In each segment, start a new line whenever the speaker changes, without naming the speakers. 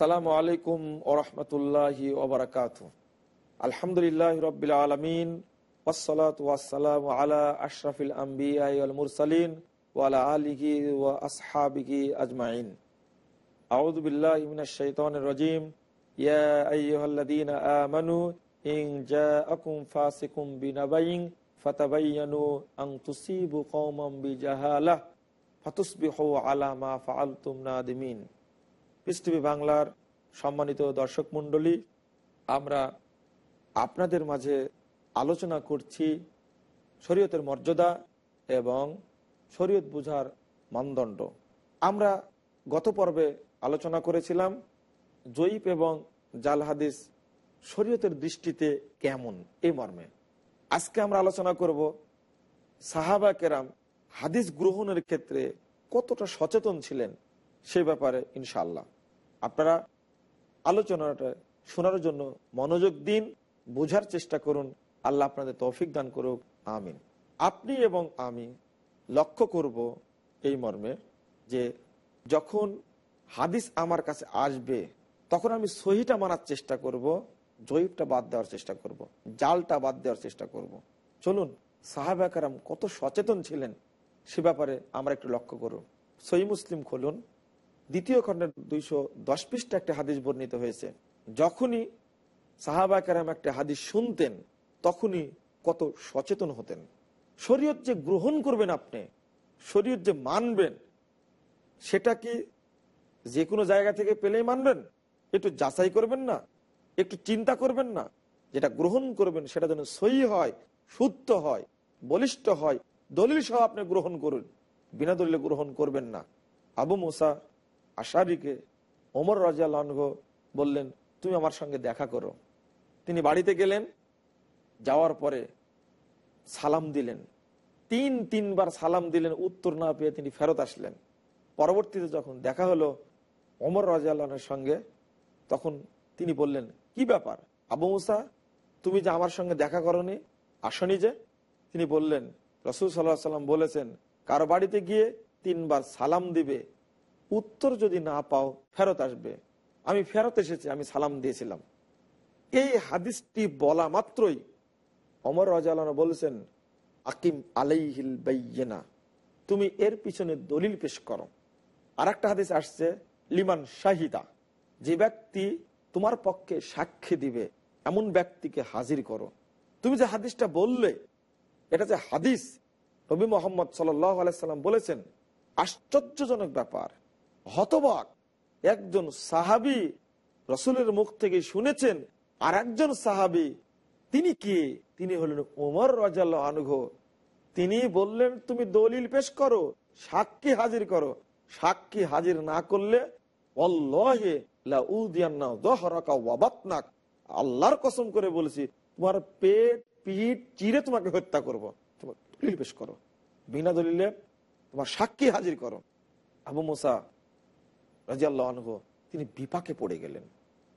আসসালামু আলাইকুম ওরহমতুল্লাহি ওবরাকাত আলহামদুলিল্লাহ রবিল আলমিন ওসলাত ওয়াসালাম আলা আশরাফিল আম্বিয়াল মুরসালিন ওয়ালা আলিহি ওয়া আসহাবিহি আজমাইন। আউদুবিল্লাহ মিনাশ শাইতানির রাজিম। ইয়া আইয়ুহাল্লাযীনা আমানু ইন জাআকুম ফাসিকুম বিনাবাইন ফাতাবায়ানু আন তুসিবু কওমান বিজাহালাহ ফাতুসবিহু আলা মা ফাআলতুম নাদিমিন। টিভি বাংলার সম্মানিত দর্শক মণ্ডলী, আমরা আপনাদের মাঝে আলোচনা করছি শরীয়তের মর্যাদা এবং শরীয়ত বুঝার মানদণ্ড। আমরা গত পর্বে আলোচনা করেছিলাম জয়ীপ এবং জাল হাদিস শরীয়তের দৃষ্টিতে কেমন এই মর্মে। আজকে আমরা আলোচনা করব সাহাবা কেরাম হাদিস গ্রহণের ক্ষেত্রে কতটা সচেতন ছিলেন সে ব্যাপারে ইনশাল্লাহ আপনারা আলোচনাটা শোনার জন্য মনোযোগ দিন, বোঝার চেষ্টা করুন আল্লাহ আপনাদের তৌফিক দান করুক আমিন আপনি এবং আমি লক্ষ্য করব এই মর্মে যে যখন হাদিস আমার কাছে আসবে, তখন আমি সহিটা মানার চেষ্টা করব জয়ীবটা বাদ দেওয়ার চেষ্টা করব। জালটা বাদ দেওয়ার চেষ্টা করব। চলুন সাহাবাকারাম কত সচেতন ছিলেন সে ব্যাপারে আমরা একটু লক্ষ্য করুন সহি মুসলিম খুলুন দ্বিতীয় খণ্ডের দুইশো দশ পৃষ্ঠা একটা হাদিস বর্ণিত হয়েছে। যখনই সাহাবা কারাম একটা হাদিস শুনতেন, তখনই কত সচেতন হতেন। শরীয়ত যে গ্রহণ করবেন আপনি, শরীয়ত যে মানবেন, সেটা কি যে কোনো জায়গা থেকে পেলেই মানবেন? একটু যাচাই করবেন না? একটু চিন্তা করবেন না? যেটা গ্রহণ করবেন, সেটা যেন সহি হয়, শুদ্ধ হয়, বলিষ্ঠ হয়, দলিল সহ আপনি গ্রহণ করুন। বিনা দলিলে গ্রহণ করবেন না। আবু মুসা আশারিকে ওমর রাজিয়ালহ বললেন, তুমি আমার সঙ্গে দেখা করো। তিনি বাড়িতে গেলেন, যাওয়ার পরে সালাম দিলেন। তিন, তিনবার সালাম দিলেন, উত্তর না পেয়ে তিনি ফেরত আসলেন। পরবর্তীতে যখন দেখা হলো ওমর রাজিয়ালের সঙ্গে, তখন তিনি বললেন, কি ব্যাপার? আবু মুসা, তুমি যে আমার সঙ্গে দেখা করনি, আসনি যে? তিনি বললেন, রসুল সাল্লাহ সাল্লাম বলেছেন, কারও বাড়িতে গিয়ে তিনবার সালাম দিবে উত্তর যদি না পাও, ফেরত আসবে। আমি ফেরত এসেছি, আমি সালাম দিয়েছিলাম। এই হাদিসটি বলা মাত্রই অমর রাজালানা বলেছেন, আকিম আলাইহিল বাইয়েনা তুমি এর পিছনে দলিল পেশ করো। আর একটা হাদিস আসছে, লিমান শাহিদা যে ব্যক্তি তোমার পক্ষে সাক্ষী দিবে, এমন ব্যক্তিকে হাজির করো। তুমি যে হাদিসটা বললে, এটা যে হাদিস, নবী মোহাম্মদ সাল্লাম বলেছেন, আশ্চর্যজনক ব্যাপার। হতবাক। একজন সাহাবি রসুলের মুখ থেকে শুনেছেন আর একজন সাহাবি, তিনি কে? তিনি হলেন ওমর রাজাল আনুঘ তিনি বললেন, তুমি দলিল পেশ করো, সাক্ষী হাজির করো। সাক্ষী হাজির না করলে আল্লাহর কসম করে বলেছি, তোমার পেট, পিঠ চিরে তোমাকে হত্যা করব। তোমার দলিল পেশ করো। বিনা দলিলে তোমার সাক্ষী হাজির করো। আবু মোসা রাজিয়াল্লাহ তিনি বিপাকে পড়ে গেলেন।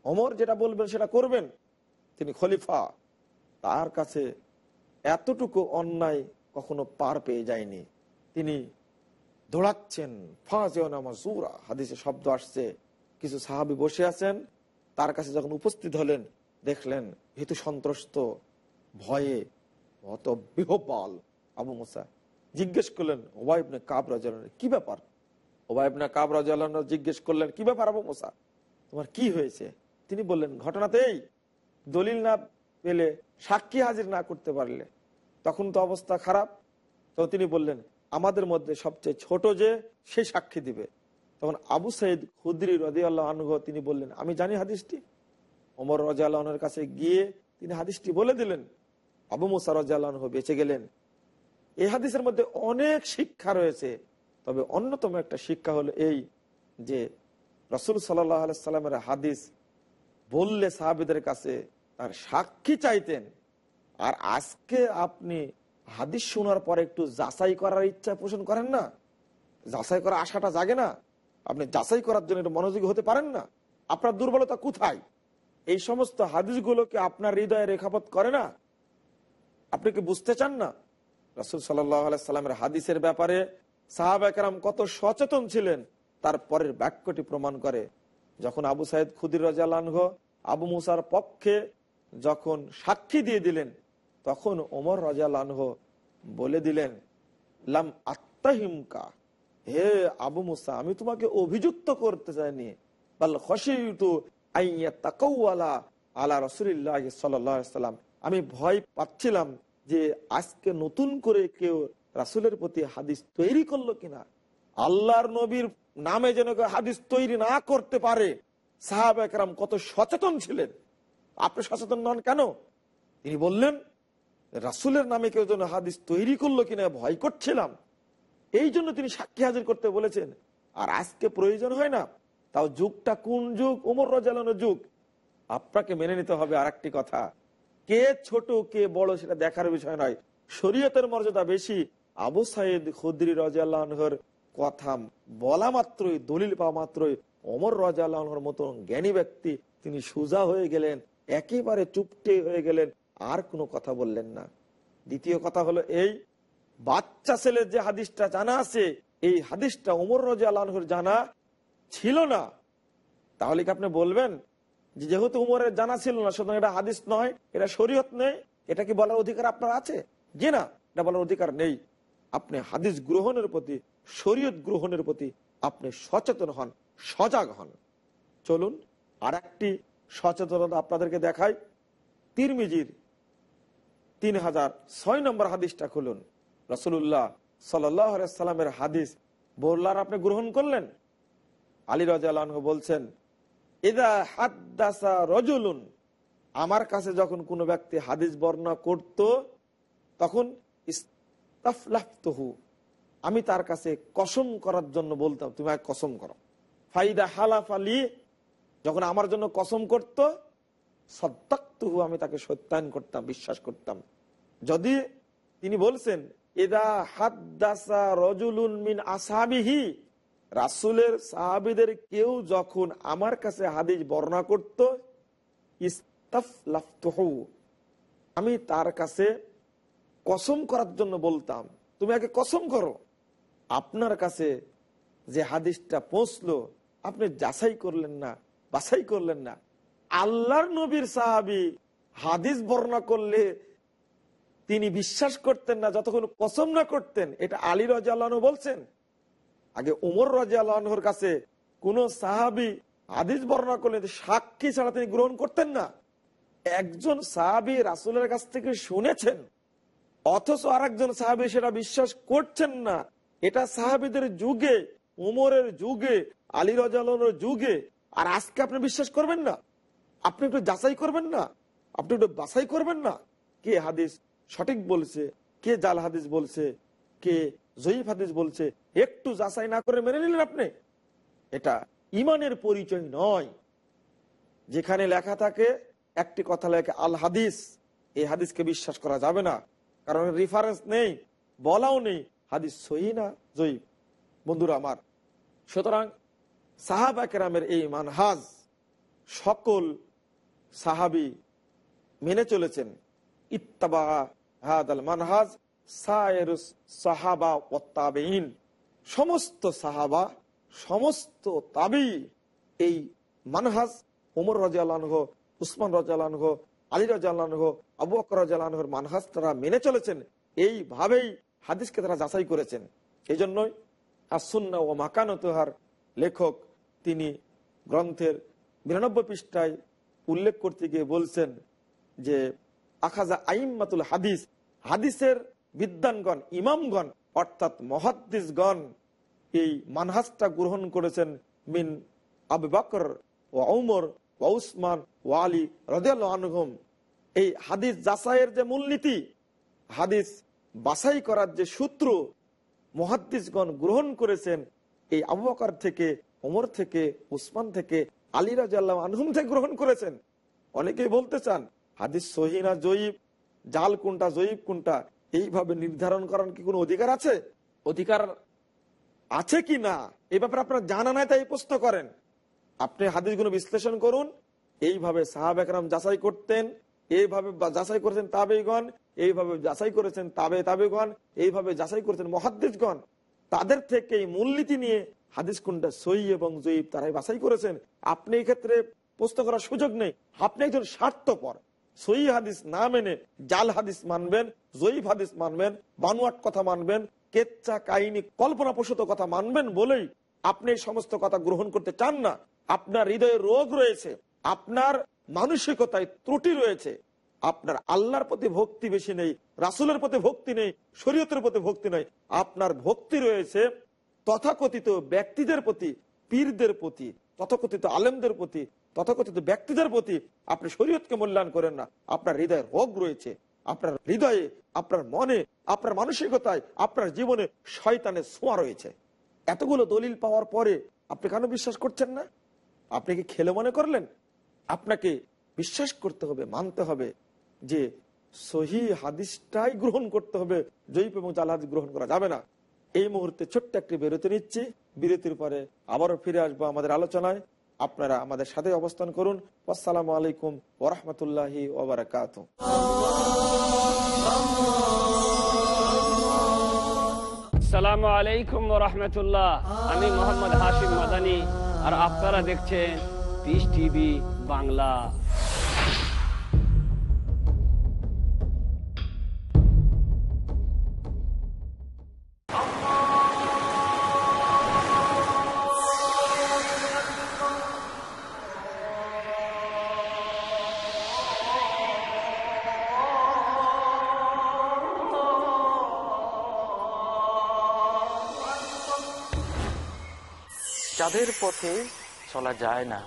অমর যেটা বলবেন, সেটা করবেন। তিনি খলিফা। তার কাছে এতটুকু অন্যায় কখনো পার পেয়ে যায়নি। তিনি দৌড়াচ্ছেন ফাজুরা হাদিসে শব্দ আসছে, কিছু সাহাবি বসে আছেন। তার কাছে যখন উপস্থিত হলেন, দেখলেন ভীতু সন্ত্রস্ত, ভয়ে অত বিহপাল আবু মুসা। জিজ্ঞেস করলেন ওবাইবনে কাব রাজালের কি ব্যাপার? জিজ্ঞেস করলেন, কি ব্যাপার আবু মোসা? তোমার কি হয়েছে? তিনি বললেন, ঘটনাতেই দলিল না পেলে সাক্ষী হাজির না করতে পারলে তখন তো অবস্থা খারাপ। তো তিনি বললেন, আমাদের মধ্যে সবচেয়ে ছোট যে, সে সাক্ষী দিবে। তখন আবু সাইদ খুদ্রি রদি আল্লাহ আনুহ তিনি বললেন, আমি জানি হাদিসটি। অমর রাজা আল্লাহনের কাছে গিয়ে তিনি হাদিসটি বলে দিলেন। আবু মুসা রাজা আল্লাহ বেঁচে গেলেন। এই হাদিসের মধ্যে অনেক শিক্ষা রয়েছে। তবে অন্যতম একটা শিক্ষা হলো এই যে রসুল সাল্লাহ সাল্লামের হাদিস বললে সাহাবিদের কাছে তার সাক্ষী চাইতেন। আর আজকে আপনি হাদিস শোনার পরে একটু যাচাই করার ইচ্ছা পোষণ করেন না? যাচাই করার আশাটা জাগে না? আপনি যাচাই করার জন্য একটু মনোযোগী হতে পারেন না? আপনার দুর্বলতা কোথায়? এই সমস্ত হাদিসগুলোকে আপনার হৃদয়ে রেখাপত করে না? আপনি কি বুঝতে চান না? রসুল সাল্লামের হাদিসের ব্যাপারে সাহাব একরাম কত সচেতন ছিলেন, তার পরের বাক্যটি প্রমাণ করে। যখন আবু সাইদ খুদির রাজালানহ আবু মুসার পক্ষে যখন সাক্ষী দিয়ে দিলেন, তখন ওমর রাজালানহ বলে দিলেন, লাম আত্মাহিমকা হে আবু মুসা, আমি তোমাকে অভিযুক্ত করতে চাইনি। তাকাউয়ালা আলা আমি ভয় পাচ্ছিলাম যে আজকে নতুন করে কেউ রাসুলের প্রতি হাদিস তৈরি করল কিনা? আল্লাহর নবীর নামে যেন হাদিস তৈরি না করতে পারে। সাহাব একরাম কত সচেতন ছিলেন। আপনি সচেতন নন কেন? তিনি বললেন, রাসুলের নামে কেউ যেন হাদিস তৈরি করল কিনা ভয় করছিলাম। এই জন্য তিনি সাক্ষী হাজির করতে বলেছেন, আর আজকে প্রয়োজন হয় না। তাও যুগটা কোন যুগ? ওমর রাজালানোর যুগ। আপনাকে মেনে নিতে হবে আর কথা। কে ছোট, কে বড় সেটা দেখার বিষয় নয়। শরীয়তের মর্যাদা বেশি। আবু সাইদ খুদ্রি রাজাল্লাহর কথা বলা মাত্রই, দলিল পাওয়া মাত্রই অমর রাজাল্লাহর মতন জ্ঞানী ব্যক্তি তিনি সুজা হয়ে গেলেন, একেবারে চুপটে হয়ে গেলেন, আর কোনো কথা বললেন না। দ্বিতীয় কথা হলো এই, বাচ্চা ছেলের যে হাদিসটা জানা আছে, এই হাদিসটা ওমর রাজা আল্লাহর জানা ছিল না। তাহলে কি আপনি বলবেন যে যেহেতু উমরের জানা ছিল না, সুতরাং এটা হাদিস নয়, এটা শরীয়ত নেই, এটা কি বলার অধিকার আপনার আছে? যে না, এটা বলার অধিকার নেই। আপনি হাদিস গ্রহণের প্রতি, শরীয়ত গ্রহণের প্রতি আপনি সচেতন হন, সজাগ হন। চলুন আর একটি সচেতনতা আপনাদেরকে দেখাই। তিরমিজির তিন হাজার ছয় নম্বর হাদিসটা খুলুন। রসুল্লাহ সাল্লামের হাদিস বললার আপনি গ্রহণ করলেন? আলী রাজা বলছেন এদা হাদ্দাসা রজুলুন। আমার কাছে যখন কোনো ব্যক্তি হাদিস বর্ণনা করত, তখন আমি তার কাছে কসম করার জন্য বলতাম, তুমি কসম করো। ফাইদা হালাফ আলী যখন আমার জন্য কসম করত সত্তাক্তহু আমি তাকে সত্যায়ন করতাম, বিশ্বাস করতাম। যদি তিনি বলছেন এদা হাদ্দাসা রজুলুন মিন আসাবিহি, রাসুলের সাহাবিদের কেউ যখন আমার কাছে হাদিস বর্ণনা করত, ইস্তাফলাফতহু, আমি তার কাছে কসম করার জন্য বলতাম, তুমি আগে কসম করো। আপনার কাছে যে হাদিসটা পৌঁছলো, আপনি যাচাই করলেন না, বাছাই করলেন না। আল্লাহর নবীর সাহাবি হাদিস বর্ণনা করলে তিনি বিশ্বাস করতেন না, যতক্ষণ কসম না করতেন। এটা আলী রাজা বলছেন। আগে উমর রাজা আল্লাহর কাছে কোন সাহাবি হাদিস বর্ণনা করলে সাক্ষী ছাড়া তিনি গ্রহণ করতেন না। একজন সাহাবি রাসুলের কাছ থেকে শুনেছেন অথচ আর একজন সাহাবি সেটা বিশ্বাস করছেন না। এটা সাহাবিদের যুগে, উমরের যুগে, আলী রাজালের যুগে। আর আজকে আপনি বিশ্বাস করবেন না? আপনি একটু যাচাই করবেন না? আপনি একটু বাছাই করবেন না? কে হাদিস সঠিক বলছে? কে জাল হাদিস বলছে? কে জয়ীফ হাদিস বলছে? একটু যাচাই না করে মেনে নিলেন আপনি? এটা ইমানের পরিচয় নয়। যেখানে লেখা থাকে, একটি কথা লেখে আল হাদিস। এই হাদিসকে বিশ্বাস করা যাবে না। কারণ রিফারেন্স নেই, বলাও নেই। হাদিস সহি না? জয়ীফ বন্ধুরা আমার, সুতরাং সাহাব একরামের এই মানহাজ সকল সাহাবি মেনে চলেছেন। ইত্তাবা হাদ আল মানহাজ সাহাবা ওত্তাবেইন সমস্ত সাহাবা, সমস্ত তাবি এই মানহাজ উমর রাজিয়ালহ উসমান রাজিয়ালহ আলী রাজিয়ালহ আবু আকর রাজিয়ালহর মানহাজ তারা মেনে চলেছেন। এইভাবেই হাদিসকে তারা যাচাই করেছেন। এই জন্যই আসুন্না ও মাকানতহার লেখক তিনি গ্রন্থের বিরানব্বই পৃষ্ঠায় উল্লেখ করতে গিয়ে বলছেন যে, আখাজা আইম্মাতুল হাদিস, হাদিসের বিদ্যানগণ ইমামগণ, অর্থাৎ মহাদ্দিসগণ এই মানহাজটা গ্রহণ করেছেন মিন আবু বকর ও ওমর ও উসমান ও আলী এই হাদিস যাচাইয়ের যে মূলনীতি, হাদিস বাছাই করার যে সূত্র মহাদ্দিসগণ গ্রহণ করেছেন, এই আবু বকর থেকে, ওমর থেকে উসমান থেকে, আলী রাজিয়াল্লাহ আনহুম থেকে গ্রহণ করেছেন। অনেকেই বলতে চান, হাদিস সহিনা জয়ীব? জাল কোনটা জয়ীব, কোনটা? এইভাবে নির্ধারণ করার কি কোনো অধিকার আছে? অধিকার আছে কি না? এই ব্যাপারে আপনারা জানা নাই তাই প্রশ্ন করেন। আপনি হাদিসগুলো বিশ্লেষণ করুন। এইভাবে সাহাব একরাম যাচাই করতেন, এইভাবে যাচাই করেছেন তাবেগণ এইভাবে যাচাই করেছেন তাবে তাবেগণ, এইভাবে যাচাই করেছেন মহাদ্দিসগণ। তাদের থেকে এই মূলনীতি নিয়ে হাদিস কোনটা সই এবং জয়ীব তারাই বাছাই করেছেন। আপনি ক্ষেত্রে প্রশ্ন করার সুযোগ নেই। আপনি একজন স্বার্থপর। সই হাদিস না মেনে জাল হাদিস মানবেন, জয়ীব হাদিস মানবেন, বানুয়াট কথা মানবেন কেচ্চা কাহিনী কল্পনা প্রসূত কথা মানবেন বলেই আপনি এই সমস্ত কথা গ্রহণ করতে চান না। আপনার হৃদয়ে রোগ রয়েছে, আপনার মানসিকতায় ত্রুটি রয়েছে, আপনার আল্লাহর প্রতি ভক্তি বেশি নেই, রাসুলের প্রতি ভক্তি নেই, শরীয়তের প্রতি ভক্তি নেই, আপনার ভক্তি রয়েছে তথাকথিত ব্যক্তিদের প্রতি, পীরদের প্রতি, তথাকথিত আলেমদের প্রতি, তথাকথিত ব্যক্তিদের প্রতি আপনি শরীয়তকে মূল্যায়ন করেন না। আপনার হৃদয়ে রোগ রয়েছে, আপনার হৃদয়ে, আপনার মনে, আপনার মানসিকতায়, আপনার জীবনে শয়তানের ছোঁয়া রয়েছে। এতগুলো দলিল পাওয়ার পরে আপনি কেন বিশ্বাস করছেন না? আপনি কি খেলে মনে করলেন? আপনাকে বিশ্বাস করতে হবে, মানতে হবে যে সহি হাদিসটাই গ্রহণ করতে হবে। জৈব এবং জাল হাদিস গ্রহণ করা যাবে না। এই মুহূর্তে ছোট্ট একটি বিরতি নিচ্ছি। বিরতির পরে আবারও ফিরে আসব আমাদের আলোচনায়। আপনারা আমাদের সাথে অবস্থান করুন। আসসালামু আলাইকুম ওরহমতুল্লাহি ওবরাকাত
সালামু আলাইকুম রহমতুল্লাহ। আমি মোহাম্মদ হাশিম মাদানি। আর আপনারা দেখছেন টিভি বাংলা
যাদের পথে চলা যায় না।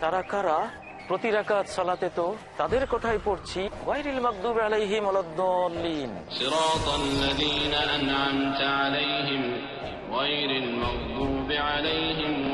তারা কারা? প্রতি রাকাত সালাতে তো তাদের কথাই পড়ছি। গায়রিল মাগদুব আলাইহিম
আলাদ-দাল্লিন সিরাতাল লাযীনা আন'আমতা আলাইহিম গায়রিল মাগদুব আলাইহিম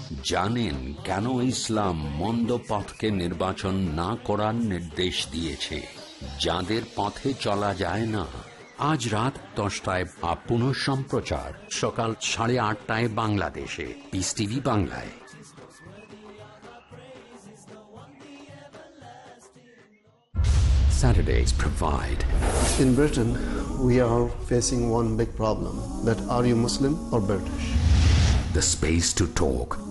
জানেন কেন ইসলাম মন্দ পথকে নির্বাচন না করার নির্দেশ দিয়েছে যাদের পথে চলা যায় না আজ রাত দশটায় বা পুনঃ সম্প্রচার সকাল সাড়ে আটটায় বাংলাদেশে পিস টিভি বাংলায় Saturdays provide.
In Britain, we are facing one big problem that are you Muslim or British?
the space to talk.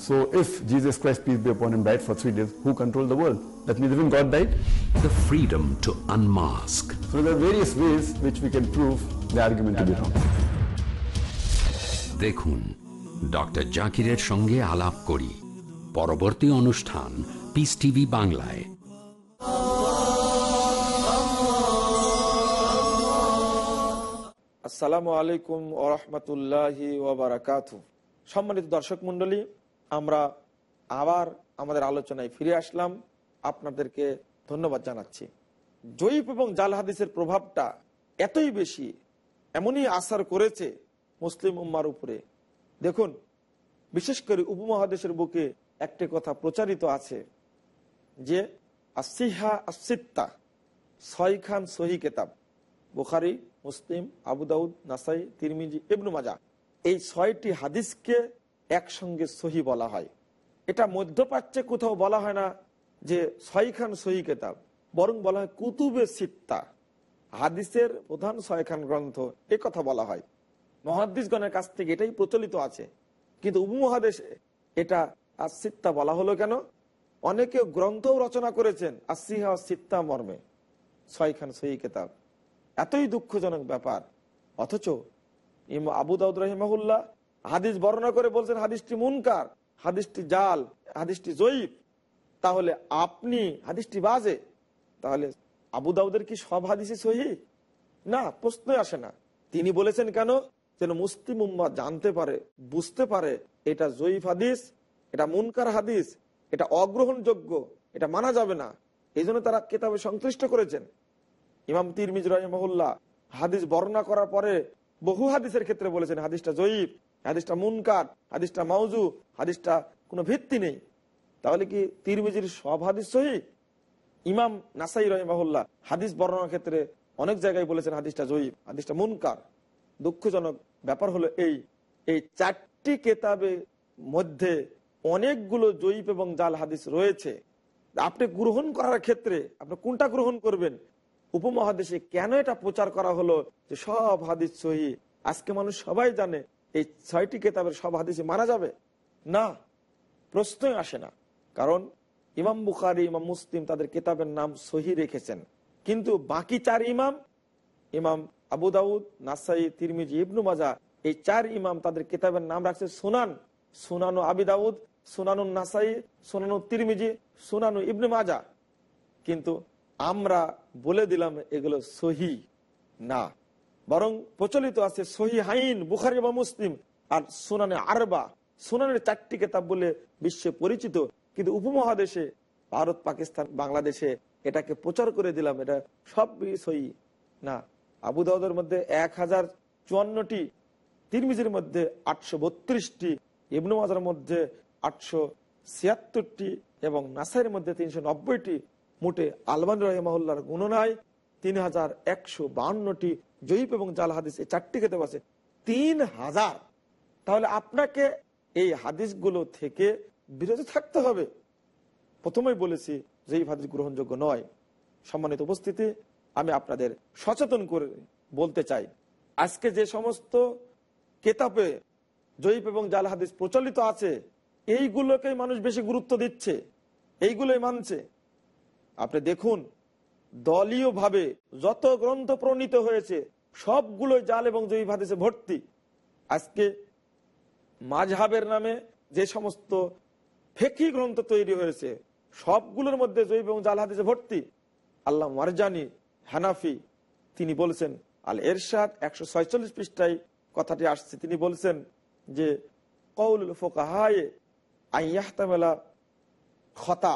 so if Jesus Christ, peace be upon him, died for three days, who controlled the world? That means even God died?
The freedom to unmask.
So there are various ways which we can prove the argument to be wrong.
দেখুন doctor জাকিরের সঙ্গে আলাপ করি পরবর্তী অনুষ্ঠান piece TV বাংলায়
আসসালামু আলাইকুম ওরহমতুল্লাহি ওবরাকাত সম্মানিত দর্শক মন্ডলী আমরা আবার আমাদের আলোচনায় ফিরে আসলাম। আপনাদেরকে ধন্যবাদ জানাচ্ছি। জয়ীফ এবং জাল হাদিসের প্রভাবটা এতই বেশি, এমনই আসার করেছে মুসলিম উম্মার উপরে। দেখুন, বিশেষ করে উপমহাদেশের বুকে একটি কথা প্রচারিত আছে যে আসিহা আসিত্তা ছয়খান সহি কেতাব, বুখারি, মুসলিম, আবু দাউদ, নাসাই, তিরমিজি, ইবনু মাজা এই ছয়টি হাদিসকে একসঙ্গে সহি বলা হয়। এটা মধ্যপ্রাচ্যে কোথাও বলা হয় না যে ছয়খান সহি কেতাব, বরং বলা হয় কুতুবে সিত্তা। হাদিসের প্রধান ছয়খান গ্রন্থ, এ কথা বলা হয়। মহাদিসগণের কাছ থেকে এটাই প্রচলিত আছে। কিন্তু উপমহাদেশে এটা আর সিত্তা বলা হলো কেন? অনেকে গ্রন্থও রচনা করেছেন আসিহা সিত্তা মর্মে ছয়খান সহি কেতাব। এতই দুঃখজনক ব্যাপার। অথচ ইম আবু দাউদ রহিমাহুল্লাহ হাদিস বর্ণনা করে বলছেন, হাদিসটি মুনকার, হাদিসটি জাল, হাদিসটি জয়ীফ। তাহলে আপনি হাদিসটি বাজে, তাহলে আবু দাউদের কি সব হাদিসই সহি? না, প্রশ্নই আসে না। তিনি বলেছেন কেন? যেন মুসলিম উম্মা জানতে পারে, বুঝতে পারে, এটা জয়ীফ হাদিস, এটা মুনকার হাদিস, এটা অগ্রহণযোগ্য, এটা মানা যাবে না। এই জন্য তারা কেতাবে সংশ্লিষ্ট করেছেন। ইমাম তিরমিজ রহমহুল্লাহ হাদিস বর্ণনা করার পরে বহু হাদিসের ক্ষেত্রে বলেছেন, হাদিসটা জয়ীফ। হাদিসটা মুনকার, হাদিসটা মাউজু হাদিসটা কোনো ভিত্তি নেই। তাহলে কি তিরমিজির সব হাদিস সহি? ইমাম নাসাই রহিমাহুল্লাহ হাদিস বর্ণনার ক্ষেত্রে অনেক জায়গায় বলেছেন হাদিসটা জয়ীফ হাদিসটা মুনকার। দুঃখজনক ব্যাপার হলো এই এই চারটি কেতাবে মধ্যে অনেকগুলো জয়ীফ এবং জাল হাদিস রয়েছে। আপনি গ্রহণ করার ক্ষেত্রে আপনি কোনটা গ্রহণ করবেন? উপমহাদেশে কেন এটা প্রচার করা হলো যে সব হাদিস সহি? আজকে মানুষ সবাই জানে এই ছয়টি কেতাবের সব হাদিসে মারা যাবে? না, প্রশ্নই আসে না। কারণ ইমাম বুখারি, ইমাম মুসলিম তাদের কেতাবের নাম সহি রেখেছেন। কিন্তু বাকি চার ইমাম ইমাম আবু দাউদ, নাসাই, তিরমিজি, ইবনু মাজা এই চার ইমাম তাদের কেতাবের নাম রাখছে সুনান। সুনানু আবি দাউদ, সুনানু নাসাই, সুনানু তিরমিজি, সুনানু ইবনু মাজা কিন্তু আমরা বলে দিলাম এগুলো সহি না। বরং প্রচলিত আছে সহি হাইন বুখারি বা মুসলিম। আর সুনানে আরবা, সুনানের চারটি কেতাব বলে বিশ্বে পরিচিত। কিন্তু উপমহাদেশে, ভারত, পাকিস্তান, বাংলাদেশে এটাকে প্রচার করে দিলাম, এটা সব সহি না, আবু দাউদের মধ্যে এক হাজার চুয়ান্নটি, তিরমিজির মধ্যে আটশো বত্রিশটি, ইবনু মাজার মধ্যে আটশো ছিয়াত্তরটি এবং নাসাইয়ের মধ্যে তিনশো নব্বইটি। মোটে আলমান রহমাহুল্লার গুণনায় তিন হাজার একশো বাউন্নটি জয়ীপ এবং জাল হাদিস এই চারটি কেতাব আছে। তিন হাজার। তাহলে আপনাকে এই হাদিসগুলো থেকে বিরত থাকতে হবে। প্রথমেই বলেছি যে এই হাদিস গ্রহণযোগ্য নয়। সম্মানিত উপস্থিতি, আমি আপনাদের সচেতন করে বলতে চাই। আজকে যে সমস্ত কেতাবে জয়ীপ এবং জাল হাদিস প্রচলিত আছে, এইগুলোকেই মানুষ বেশি গুরুত্ব দিচ্ছে, এইগুলোই মানছে। আপনি দেখুন দলীয় ভাবে যত গ্রন্থ প্রণীত হয়েছে, সবগুলো জাল এবং জয়ীব হাদিসে ভর্তি। আজকে মাঝহাবের নামে যে সমস্ত ফেকি গ্রন্থ তৈরি হয়েছে, সবগুলোর মধ্যে জৈব এবং জাল হাদিসে ভর্তি। আল্লাহ মারজানি হানাফি, তিনি বলছেন আল এরশাদ একশো ছয়চল্লিশ পৃষ্ঠায় কথাটি আসছে, তিনি বলছেন যে কৌল ফোকাহায়ে আইয়াহতামেলা খতা।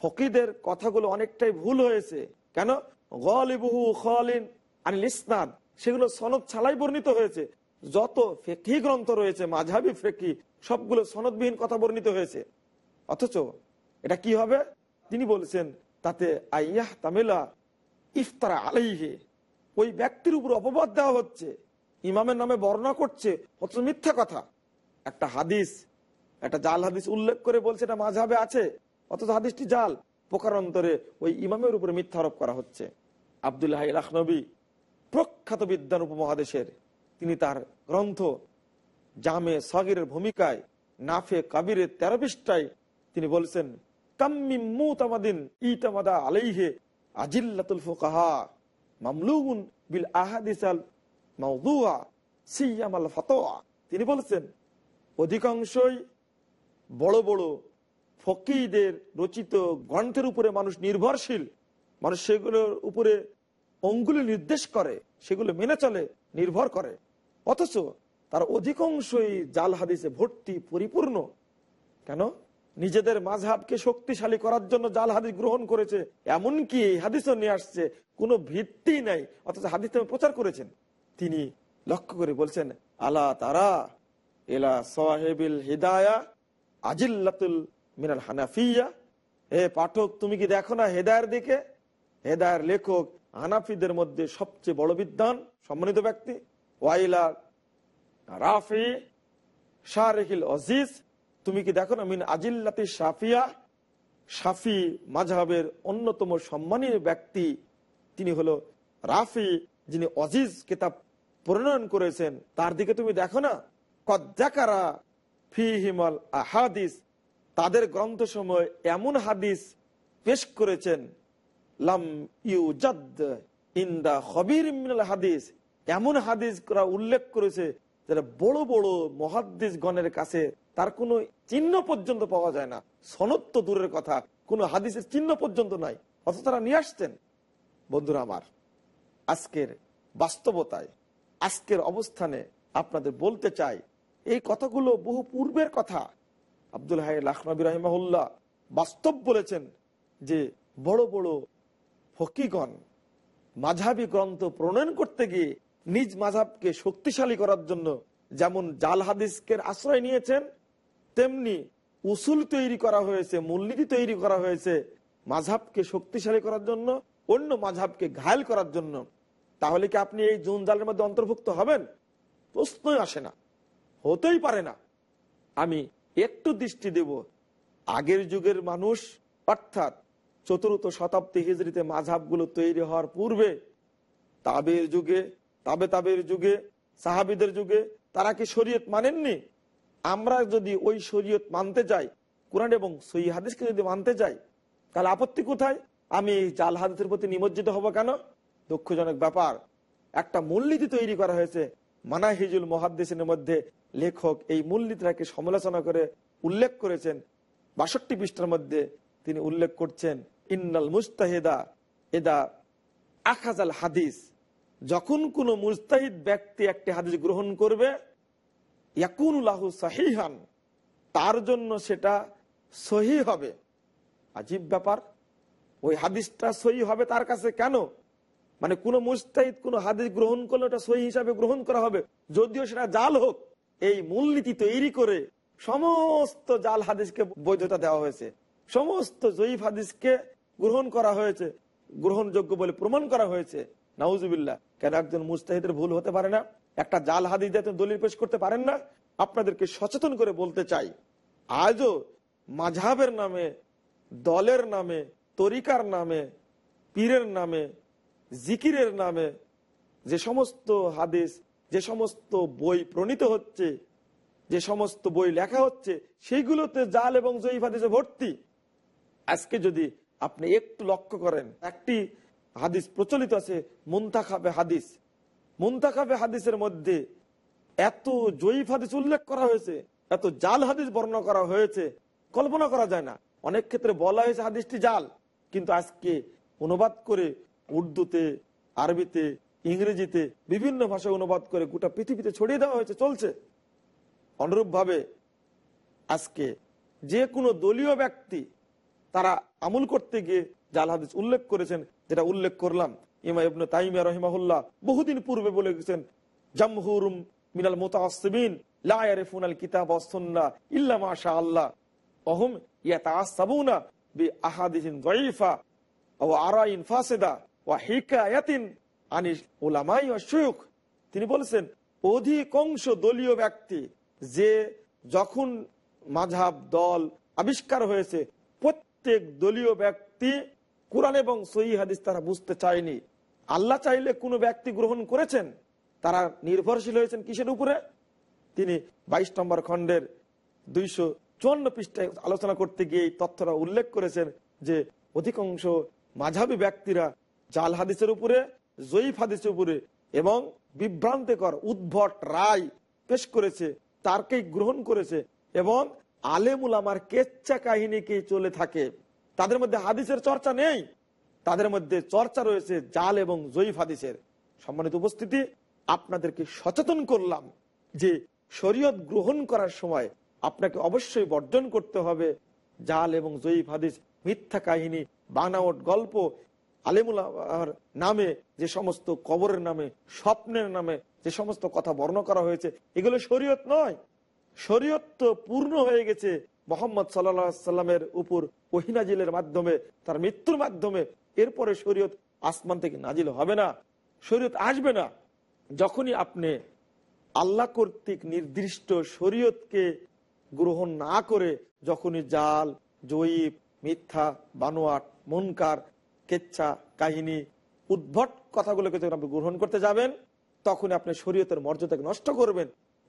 ফকিদের কথাগুলো অনেকটাই ভুল হয়েছে। কেন? গলিবহু খলিন সেগুলো সনদ ছাড়াই বর্ণিত হয়েছে। যত ফেকি গ্রন্থ রয়েছে মাঝাবি ফেকি, সবগুলো সনদবিহীন কথা বর্ণিত হয়েছে। অথচ এটা কি হবে? তিনি বলছেন, তাতে আইয়াহ তামেলা ইফতারা আলাইহে। ওই ব্যক্তির উপর অপবাদ দেওয়া হচ্ছে। ইমামের নামে বর্ণনা করছে অথচ মিথ্যা কথা। একটা হাদিস, একটা জাল হাদিস উল্লেখ করে বলছে, এটা মাঝাবে আছে। অথচ হাদিসটি জাল। প্রকারান্তরে ওই ইমামের উপরে মিথ্যা আরোপ করা হচ্ছে। আবদুল্লাহ লাখনবী প্রখ্যাত বিদ্যান উপমহাদেশের। তিনি তার গ্রন্থ জামে সগিরের ভূমিকায় নাফে কাবিরের তেরো পৃষ্ঠায় তিনি বলছেন ইতামাদা বিল তিনি বলছেন, অধিকাংশই বড় বড় ফকিদের রচিত গ্রন্থের উপরে মানুষ নির্ভরশীল। মানুষ সেগুলোর উপরে অঙ্গুলি নির্দেশ করে, সেগুলো মেনে চলে, নির্ভর করে। অথচ তার অধিকাংশই জাল হাদিসে ভর্তি, পরিপূর্ণ। কেন? নিজেদের মাঝহাবকে শক্তিশালী করার জন্য জাল হাদিস গ্রহণ করেছে, এমনকি হাদিসও নিয়ে আসছে, কোনো ভিত্তি নাই। অথচ হাদিস প্রচার করেছেন। তিনি লক্ষ্য করে বলছেন, আলা তারা এলা সাহেবিল হিদায়া আজিল্লাতুল মিনাল হানাফিয়া। হে পাঠক, তুমি কি দেখো না হেদায়ের দিকে? হেদায়ের লেখক হানাফিদের মধ্যে সবচেয়ে বড় বিদ্বান, সম্মানিত ব্যক্তি, ওয়াইলা রাফি শাহরেখিল অজিজ। তুমি কি দেখো না মিন আজিল্লাতি সাফিয়া সাফি মাঝহাবের অন্যতম সম্মানীয় ব্যক্তি, তিনি হলো রাফি, যিনি অজিজ কিতাব প্রণয়ন করেছেন। তার দিকে তুমি দেখো না? কদ্দাকারা ফি হিমাল আহাদিস। তাদের গ্রন্থ সময় এমন হাদিস পেশ করেছেন, লাম ইন্দা মিনাল হাদিস। এমন হাদিস করা উল্লেখ করেছে যারা বড় বড় মহাদ্দিস গণের কাছে তার কোনো চিহ্ন পর্যন্ত পাওয়া যায় না। সনদ দূরের কথা, কোনো হাদিসের চিহ্ন পর্যন্ত নাই। অথচ তারা নিয়ে আসতেন বন্ধুরা আমার, আজকের বাস্তবতায়, আজকের অবস্থানে আপনাদের বলতে চাই, এই কথাগুলো বহু পূর্বের কথা। আব্দুল হাই লাখনবী রহিমাহুল্লাহ বাস্তব বলেছেন যে বড় বড় ফকিগণ মাঝাবি গ্রন্থ প্রণয়ন করতে গিয়ে নিজ মাঝাবকে শক্তিশালী করার জন্য যেমন জাল হাদিসকে আশ্রয় নিয়েছেন, তেমনি উসুল তৈরি করা হয়েছে, মূলনীতি তৈরি করা হয়েছে মাঝাবকে শক্তিশালী করার জন্য, অন্য মাঝাবকে ঘায়ল করার জন্য। তাহলে কি আপনি এই জুন জালের মধ্যে অন্তর্ভুক্ত হবেন? প্রশ্নই আসে না, হতেই পারে না। আমি একটু দৃষ্টি দেব। আগের যুগের মানুষ, অর্থাৎ চতুর্থ শতাব্দী হিজড়িতে মাঝাবগুলো তৈরি হওয়ার পূর্বে, তাবের যুগে, তাবে তাবের যুগে, সাহাবিদের যুগে তারা কি শরীয়ত মানেননি? আমরা যদি ওই শরীয়ত মানতে যাই, কোরআন এবং সই হাদিসকে যদি মানতে যাই, তাহলে আপত্তি কোথায়? আমি জাল হাদিসের প্রতি নিমজ্জিত হব কেন? দুঃখজনক ব্যাপার। একটা মূলনীতি তৈরি করা হয়েছে মানাহিজুল মহাদ্দেশের মধ্যে লেখক এই মূলনীতিটাকে সমালোচনা করে উল্লেখ করেছেন। বাষট্টি পৃষ্ঠার মধ্যে তিনি উল্লেখ করছেন, ইন্নাল মুস্তাহিদা এদা আখাজাল হাদিস। যখন কোনো মুস্তাহিদ ব্যক্তি একটি হাদিস গ্রহণ করবে ইয়াকুনুল্লাহু সাহিহান, তার জন্য সেটা সহি হবে। আজীব ব্যাপার, ওই হাদিসটা সহি হবে তার কাছে কেন? মানে কোন মুস্তাহিদ কোন হাদিস গ্রহণ করলে ওটা সহি হিসাবে গ্রহণ করা হবে। যদিও সেটা জাল হোক এই মূলনীতি তৈরি করে সমস্ত জাল হাদিসকে বৈধতা দেওয়া হয়েছে। সমস্ত জয়ীফ হাদিসকে গ্রহণ করা হয়েছে। গ্রহণযোগ্য বলে প্রমাণ করা হয়েছে। নাউজুবিল্লাহ, কেন একজন মুস্তাহিদের ভুল হতে পারে না? একটা জাল হাদিস দিয়ে দলিল পেশ করতে পারেন না? আপনাদেরকে সচেতন করে বলতে চাই, আজও মাঝাবের নামে, দলের নামে, তরিকার নামে, পীরের নামে, জিকিরের নামে যে সমস্ত হাদিস যে সমস্ত বই প্রণীত হচ্ছে, যে সমস্ত বই লেখা হচ্ছে, সেইগুলোতে জাল এবং জয়ীফ হাদিসে ভর্তি। আজকে যদি আপনি একটু লক্ষ্য করেন, একটি হাদিস প্রচলিত আছে, মুন্তাখাবে হাদিস। মুন্তাখাবে হাদিসের মধ্যে এত জয়ীফ হাদিস উল্লেখ করা হয়েছে, এত জাল হাদিস বর্ণনা করা হয়েছে, কল্পনা করা যায় না। অনেক ক্ষেত্রে বলা হয়েছে হাদিসটি জাল, কিন্তু আজকে অনুবাদ করে উর্দুতে, আরবিতে ইংরেজিতে বিভিন্ন ভাষায় অনুবাদ করে গোটা পৃথিবীতে ছড়িয়ে দেওয়া হয়েছে, চলছে। অনুরূপভাবে আজকে যে কোনো দলীয় ব্যক্তি তারা আমল করতে গিয়ে জাল হাদিস উল্লেখ করেছেন, যেটা উল্লেখ করলাম ইমা ইবনে তাইমিয়া রহিমাহুল্লাহ বহুদিন পূর্বে বলে গেছেন জামহুরুম মিনাল মুতাসসিবিন লা ইয়ারিফুনাল কিতাব সুন্নাহ ইল্লা মা শা আল্লাহ ওহুম ইয়াতাআসসাবুনা বি আহাদিসিন যায়ীফা ওয়া আরাইন ফাসিদা ওয়া হিকায়াতিন আনিস ওয়া শুয়ুখ, তিনি বলেছেন, অধিকাংশ দলীয় ব্যক্তি যে যখন মাঝাব দল আবিষ্কার হয়েছে, প্রত্যেক দলীয় ব্যক্তি কোরআন এবং সহি হাদিস তারা বুঝতে চায়নি। আল্লাহ চাইলে কোনো ব্যক্তি গ্রহণ করেছেন, তারা নির্ভরশীল হয়েছেন কিসের উপরে? তিনি বাইশ নম্বর খণ্ডের দুইশো চুয়ান্ন পৃষ্ঠায় আলোচনা করতে গিয়ে এই তথ্যটা উল্লেখ করেছেন যে অধিকাংশ মাঝাবি ব্যক্তিরা জাল হাদিসের উপরে জয়ীফ হাদিসের উপরে এবং বিভ্রান্তিকর উদ্ভট রায় পেশ করেছে, তারকেই গ্রহণ করেছে এবং আলেমুল আমার কেচ্ছা কাহিনীকে চলে থাকে। তাদের মধ্যে হাদিসের চর্চা নেই। তাদের মধ্যে চর্চা রয়েছে জাল এবং জয়ীফ হাদিসের। সম্মানিত উপস্থিতি, আপনাদেরকে সচেতন করলাম যে শরীয়ত গ্রহণ করার সময় আপনাকে অবশ্যই বর্জন করতে হবে। জাল এবং জয়ীফ হাদিস মিথ্যা কাহিনী, বানাওট গল্প আলিমুল নামে যে সমস্ত কবরের নামে, স্বপ্নের নামে যে সমস্ত কথা বর্ণ করা হয়েছে, এগুলো শরীয়ত নয়। শরীয়ত তো পূর্ণ হয়ে গেছে মোহাম্মদ সাল্লা সাল্লামের উপর ওহিনাজিলের মাধ্যমে, তার মৃত্যুর মাধ্যমে। এরপরে শরীয়ত আসমান থেকে নাজিল হবে না, শরীয়ত আসবে না। যখনই আপনি আল্লাহ কর্তৃক নির্দিষ্ট শরীয়তকে গ্রহণ না করে, যখনই জাল, জয়ীব, মিথ্যা, বানোয়াট, মনকার কেচ্ছা কাহিনী, উদ্ভট কথাগুলোকে যখন আপনি গ্রহণ করতে যাবেন তখন আপনি শরীয়তের মর্যাদাকে নষ্ট করবেন।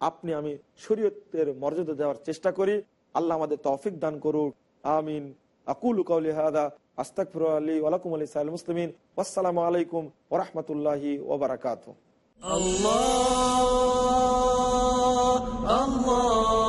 আপনি, আমি শরীয়তের মর্যাদা দেওয়ার চেষ্টা করি। আল্লাহ আমাদের তৌফিক দান করুক। আমিন। আকুল কৌলি হাদা আস্তাকফর আলী ওয়ালাকুম আলী সাল মুসলিমিন। আসসালামু আলাইকুম ওরহমতুল্লাহি ওবরাকাত
আল্লাহ আল্লাহ।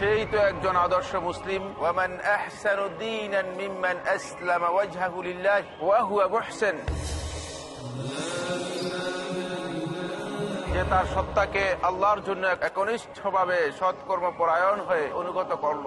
সেই তো একজন আদর্শ মুসলিম। হুয়া যে তার সত্তাকে আল্লাহর জন্য একনিষ্ঠভাবে সৎকর্ম পরায়ণ হয়ে অনুগত করল।